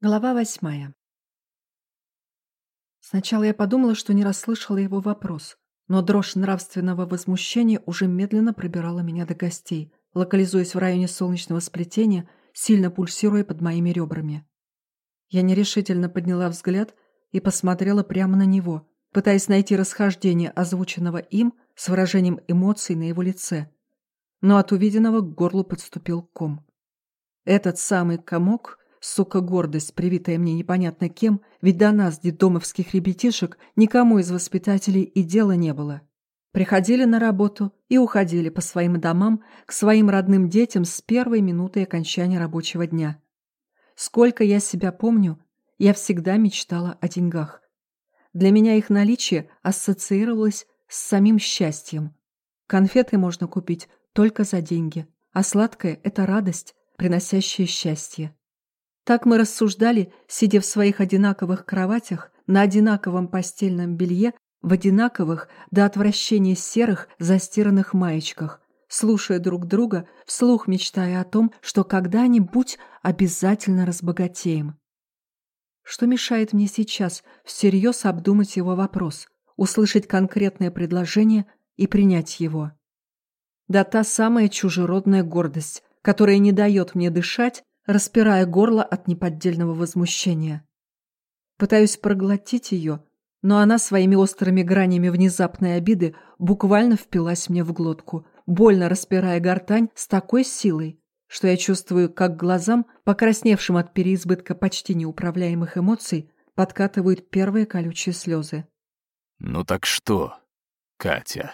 Глава восьмая. Сначала я подумала, что не расслышала его вопрос, но дрожь нравственного возмущения уже медленно пробирала меня до гостей, локализуясь в районе солнечного сплетения, сильно пульсируя под моими ребрами. Я нерешительно подняла взгляд и посмотрела прямо на него, пытаясь найти расхождение озвученного им с выражением эмоций на его лице. Но от увиденного к горлу подступил ком. Этот самый комок — Сука, гордость, привитая мне непонятно кем, ведь до нас, детдомовских ребятишек, никому из воспитателей и дела не было. Приходили на работу и уходили по своим домам к своим родным детям с первой минуты окончания рабочего дня. Сколько я себя помню, я всегда мечтала о деньгах. Для меня их наличие ассоциировалось с самим счастьем. Конфеты можно купить только за деньги, а сладкое – это радость, приносящая счастье. Так мы рассуждали, сидя в своих одинаковых кроватях, на одинаковом постельном белье, в одинаковых до отвращения серых застиранных маечках, слушая друг друга, вслух мечтая о том, что когда-нибудь обязательно разбогатеем. Что мешает мне сейчас всерьез обдумать его вопрос, услышать конкретное предложение и принять его? Да та самая чужеродная гордость, которая не дает мне дышать распирая горло от неподдельного возмущения. Пытаюсь проглотить ее, но она своими острыми гранями внезапной обиды буквально впилась мне в глотку, больно распирая гортань с такой силой, что я чувствую, как глазам, покрасневшим от переизбытка почти неуправляемых эмоций, подкатывают первые колючие слезы. «Ну так что, Катя?»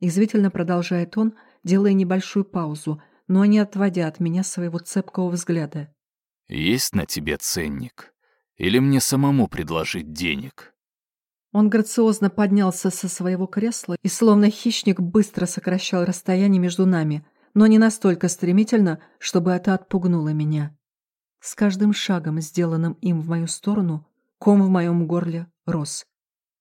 Извительно продолжает он, делая небольшую паузу, но не отводя от меня своего цепкого взгляда. «Есть на тебе ценник? Или мне самому предложить денег?» Он грациозно поднялся со своего кресла и, словно хищник, быстро сокращал расстояние между нами, но не настолько стремительно, чтобы это отпугнуло меня. С каждым шагом, сделанным им в мою сторону, ком в моем горле рос.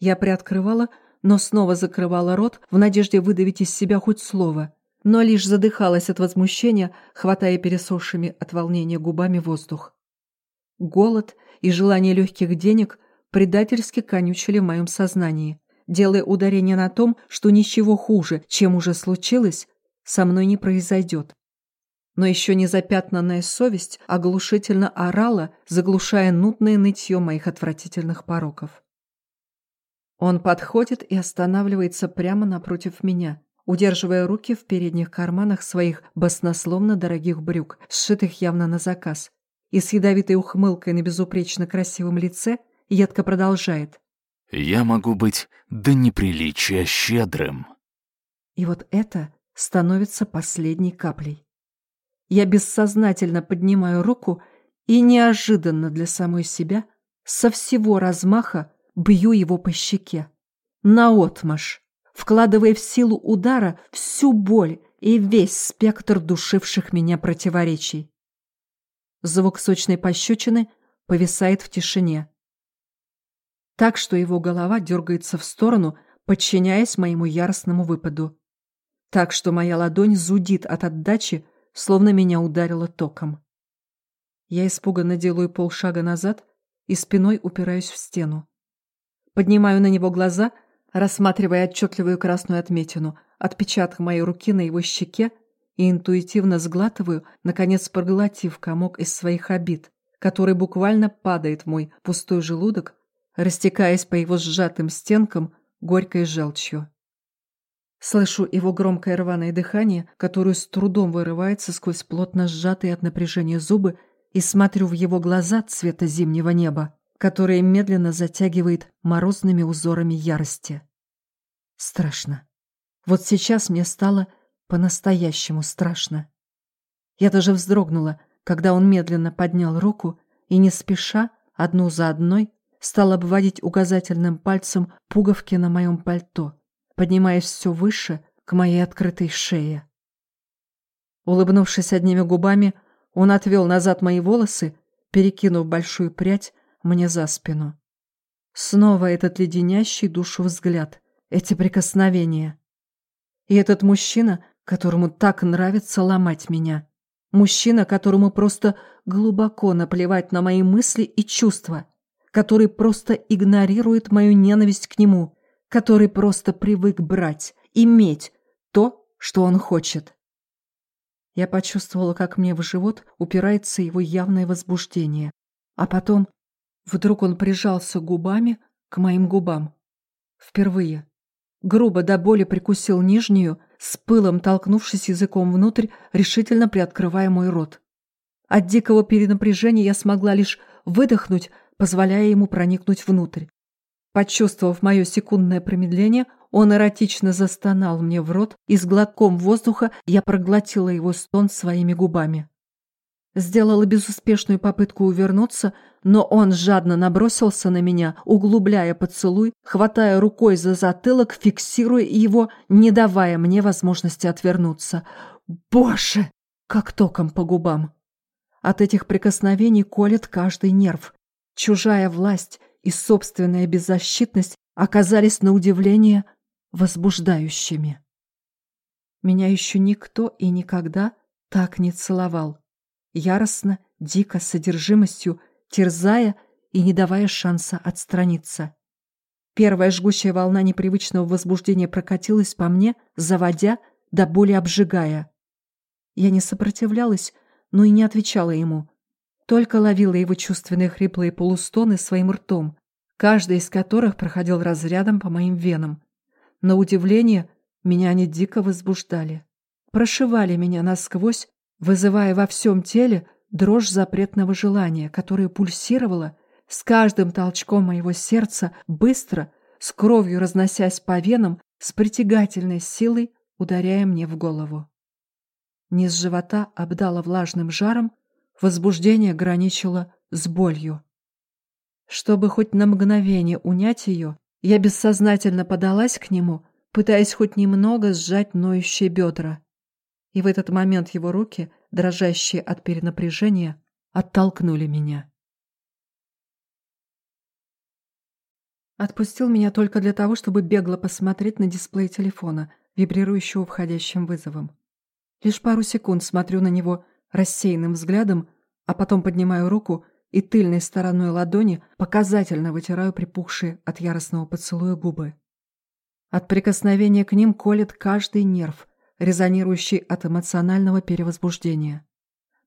Я приоткрывала, но снова закрывала рот в надежде выдавить из себя хоть слово, но лишь задыхалась от возмущения, хватая пересохшими от волнения губами воздух. Голод и желание легких денег предательски конючили в моем сознании, делая ударение на том, что ничего хуже, чем уже случилось, со мной не произойдет. Но еще не запятнанная совесть оглушительно орала, заглушая нудное нытье моих отвратительных пороков. Он подходит и останавливается прямо напротив меня, удерживая руки в передних карманах своих баснословно дорогих брюк, сшитых явно на заказ, и с ядовитой ухмылкой на безупречно красивом лице едко продолжает. «Я могу быть до неприличия щедрым». И вот это становится последней каплей. Я бессознательно поднимаю руку и неожиданно для самой себя со всего размаха бью его по щеке. Наотмашь вкладывая в силу удара всю боль и весь спектр душивших меня противоречий. Звук сочной пощечины повисает в тишине. Так что его голова дергается в сторону, подчиняясь моему яростному выпаду. Так что моя ладонь зудит от отдачи, словно меня ударило током. Я испуганно делаю полшага назад и спиной упираюсь в стену. Поднимаю на него глаза — рассматривая отчетливую красную отметину, отпечаток моей руки на его щеке и интуитивно сглатываю, наконец проглотив комок из своих обид, который буквально падает в мой пустой желудок, растекаясь по его сжатым стенкам горькой желчью. Слышу его громкое рваное дыхание, которое с трудом вырывается сквозь плотно сжатые от напряжения зубы, и смотрю в его глаза цвета зимнего неба которое медленно затягивает морозными узорами ярости. Страшно. Вот сейчас мне стало по-настоящему страшно. Я даже вздрогнула, когда он медленно поднял руку и, не спеша, одну за одной, стал обводить указательным пальцем пуговки на моем пальто, поднимаясь все выше к моей открытой шее. Улыбнувшись одними губами, он отвел назад мои волосы, перекинув большую прядь мне за спину. Снова этот леденящий душу взгляд, эти прикосновения. И этот мужчина, которому так нравится ломать меня. Мужчина, которому просто глубоко наплевать на мои мысли и чувства, который просто игнорирует мою ненависть к нему, который просто привык брать, иметь то, что он хочет. Я почувствовала, как мне в живот упирается его явное возбуждение. А потом вдруг он прижался губами к моим губам. Впервые. Грубо до боли прикусил нижнюю, с пылом толкнувшись языком внутрь, решительно приоткрывая мой рот. От дикого перенапряжения я смогла лишь выдохнуть, позволяя ему проникнуть внутрь. Почувствовав мое секундное промедление, он эротично застонал мне в рот, и с глотком воздуха я проглотила его стон своими губами. Сделала безуспешную попытку увернуться, но он жадно набросился на меня, углубляя поцелуй, хватая рукой за затылок, фиксируя его, не давая мне возможности отвернуться. Боже! Как током по губам. От этих прикосновений колет каждый нерв. Чужая власть и собственная беззащитность оказались на удивление возбуждающими. Меня еще никто и никогда так не целовал. Яростно, дико, содержимостью, терзая и не давая шанса отстраниться. Первая жгучая волна непривычного возбуждения прокатилась по мне, заводя, до боли обжигая. Я не сопротивлялась, но и не отвечала ему. Только ловила его чувственные хриплые полустоны своим ртом, каждый из которых проходил разрядом по моим венам. На удивление, меня они дико возбуждали. Прошивали меня насквозь, вызывая во всем теле дрожь запретного желания, которое пульсировало с каждым толчком моего сердца, быстро, с кровью разносясь по венам, с притягательной силой ударяя мне в голову. Низ живота обдало влажным жаром, возбуждение граничило с болью. Чтобы хоть на мгновение унять ее, я бессознательно подалась к нему, пытаясь хоть немного сжать ноющие бедра. И в этот момент его руки, дрожащие от перенапряжения, оттолкнули меня. Отпустил меня только для того, чтобы бегло посмотреть на дисплей телефона, вибрирующего входящим вызовом. Лишь пару секунд смотрю на него рассеянным взглядом, а потом поднимаю руку и тыльной стороной ладони показательно вытираю припухшие от яростного поцелуя губы. От прикосновения к ним колет каждый нерв, резонирующий от эмоционального перевозбуждения.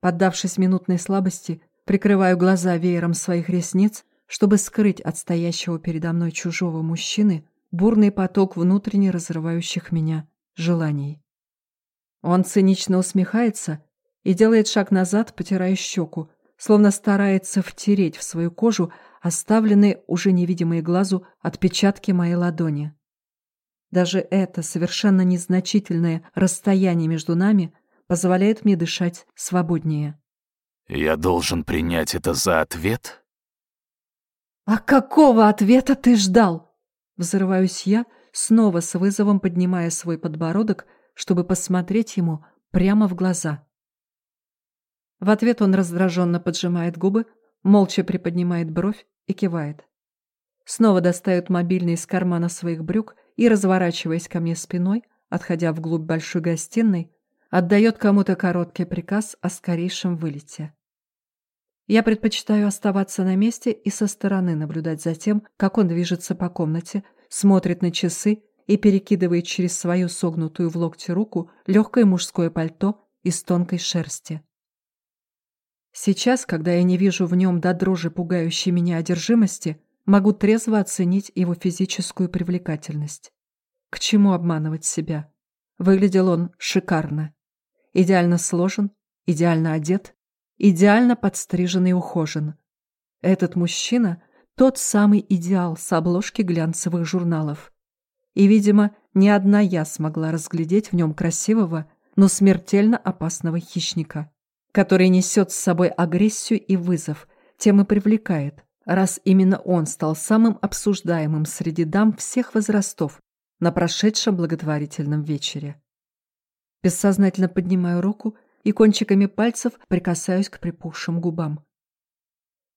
Поддавшись минутной слабости, прикрываю глаза веером своих ресниц, чтобы скрыть от стоящего передо мной чужого мужчины бурный поток внутренне разрывающих меня желаний. Он цинично усмехается и делает шаг назад, потирая щеку, словно старается втереть в свою кожу оставленные уже невидимые глазу отпечатки моей ладони. Даже это совершенно незначительное расстояние между нами позволяет мне дышать свободнее. «Я должен принять это за ответ?» «А какого ответа ты ждал?» Взрываюсь я, снова с вызовом поднимая свой подбородок, чтобы посмотреть ему прямо в глаза. В ответ он раздраженно поджимает губы, молча приподнимает бровь и кивает. Снова достает мобильный из кармана своих брюк и, разворачиваясь ко мне спиной, отходя вглубь большой гостиной, отдает кому-то короткий приказ о скорейшем вылете. Я предпочитаю оставаться на месте и со стороны наблюдать за тем, как он движется по комнате, смотрит на часы и перекидывает через свою согнутую в локте руку легкое мужское пальто из тонкой шерсти. Сейчас, когда я не вижу в нем до дрожи пугающей меня одержимости, могу трезво оценить его физическую привлекательность. К чему обманывать себя? Выглядел он шикарно. Идеально сложен, идеально одет, идеально подстрижен и ухожен. Этот мужчина — тот самый идеал с обложки глянцевых журналов. И, видимо, не одна я смогла разглядеть в нем красивого, но смертельно опасного хищника который несет с собой агрессию и вызов, тем и привлекает, раз именно он стал самым обсуждаемым среди дам всех возрастов на прошедшем благотворительном вечере. Бессознательно поднимаю руку и кончиками пальцев прикасаюсь к припухшим губам.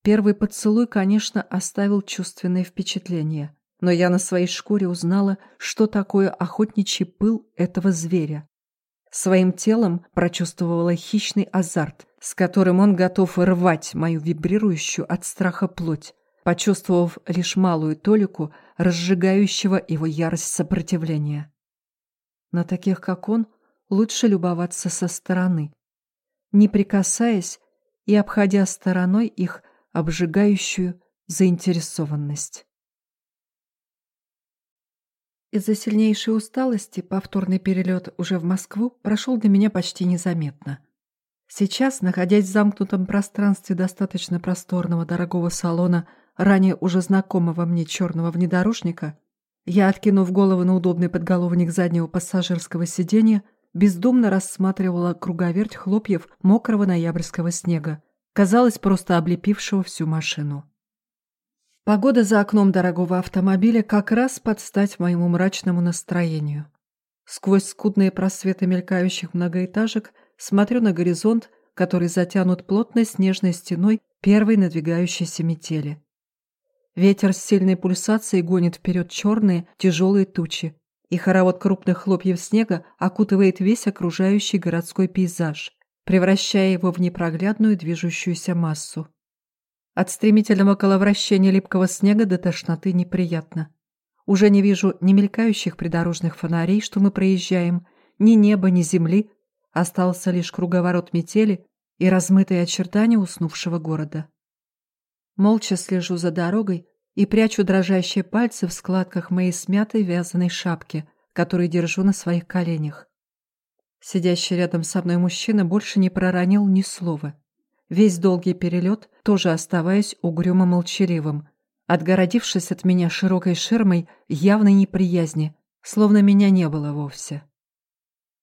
Первый поцелуй, конечно, оставил чувственное впечатление, но я на своей шкуре узнала, что такое охотничий пыл этого зверя. Своим телом прочувствовала хищный азарт, с которым он готов рвать мою вибрирующую от страха плоть, почувствовав лишь малую толику разжигающего его ярость сопротивления. На таких, как он, лучше любоваться со стороны, не прикасаясь и обходя стороной их обжигающую заинтересованность. Из-за сильнейшей усталости повторный перелет уже в Москву прошел для меня почти незаметно. Сейчас, находясь в замкнутом пространстве достаточно просторного дорогого салона, ранее уже знакомого мне черного внедорожника, я, откинув голову на удобный подголовник заднего пассажирского сиденья, бездумно рассматривала круговерть хлопьев мокрого ноябрьского снега, казалось, просто облепившего всю машину. Погода за окном дорогого автомобиля как раз под стать моему мрачному настроению. Сквозь скудные просветы мелькающих многоэтажек смотрю на горизонт, который затянут плотной снежной стеной первой надвигающейся метели. Ветер с сильной пульсацией гонит вперед черные, тяжелые тучи, и хоровод крупных хлопьев снега окутывает весь окружающий городской пейзаж, превращая его в непроглядную движущуюся массу. От стремительного коловращения липкого снега до тошноты неприятно. Уже не вижу ни мелькающих придорожных фонарей, что мы проезжаем, ни неба, ни земли. Остался лишь круговорот метели и размытые очертания уснувшего города. Молча слежу за дорогой и прячу дрожащие пальцы в складках моей смятой вязаной шапки, которую держу на своих коленях. Сидящий рядом со мной мужчина больше не проронил ни слова. Весь долгий перелет, тоже оставаясь угрюмо молчаливым, отгородившись от меня широкой ширмой явной неприязни, словно меня не было вовсе.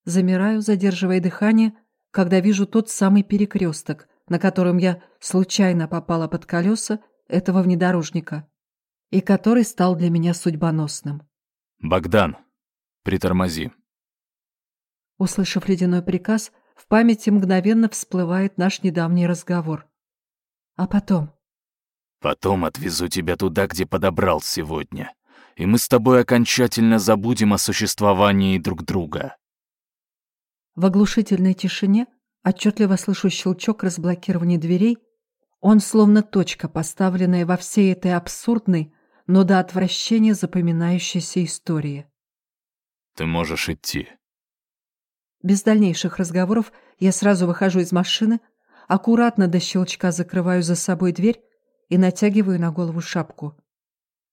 Замираю, задерживая дыхание, когда вижу тот самый перекресток, на котором я случайно попала под колеса этого внедорожника, и который стал для меня судьбоносным. «Богдан, притормози». Услышав ледяной приказ, в памяти мгновенно всплывает наш недавний разговор. А потом? Потом отвезу тебя туда, где подобрал сегодня. И мы с тобой окончательно забудем о существовании друг друга. В оглушительной тишине отчетливо слышу щелчок разблокирования дверей. Он словно точка, поставленная во всей этой абсурдной, но до отвращения запоминающейся истории. Ты можешь идти. Без дальнейших разговоров я сразу выхожу из машины, аккуратно до щелчка закрываю за собой дверь и натягиваю на голову шапку.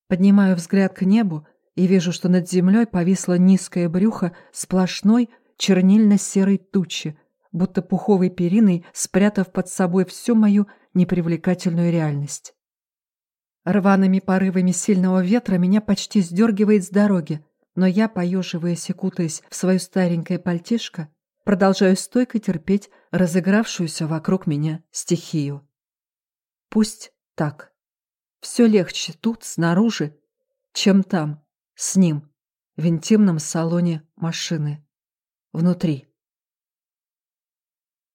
Поднимаю взгляд к небу и вижу, что над землей повисло низкое брюхо сплошной чернильно-серой тучи, будто пуховой периной спрятав под собой всю мою непривлекательную реальность. Рваными порывами сильного ветра меня почти сдергивает с дороги, но я, поеживаясь и кутаясь в свое старенькое пальтишко, продолжаю стойко терпеть разыгравшуюся вокруг меня стихию. Пусть так. Все легче тут, снаружи, чем там, с ним, в интимном салоне машины. Внутри.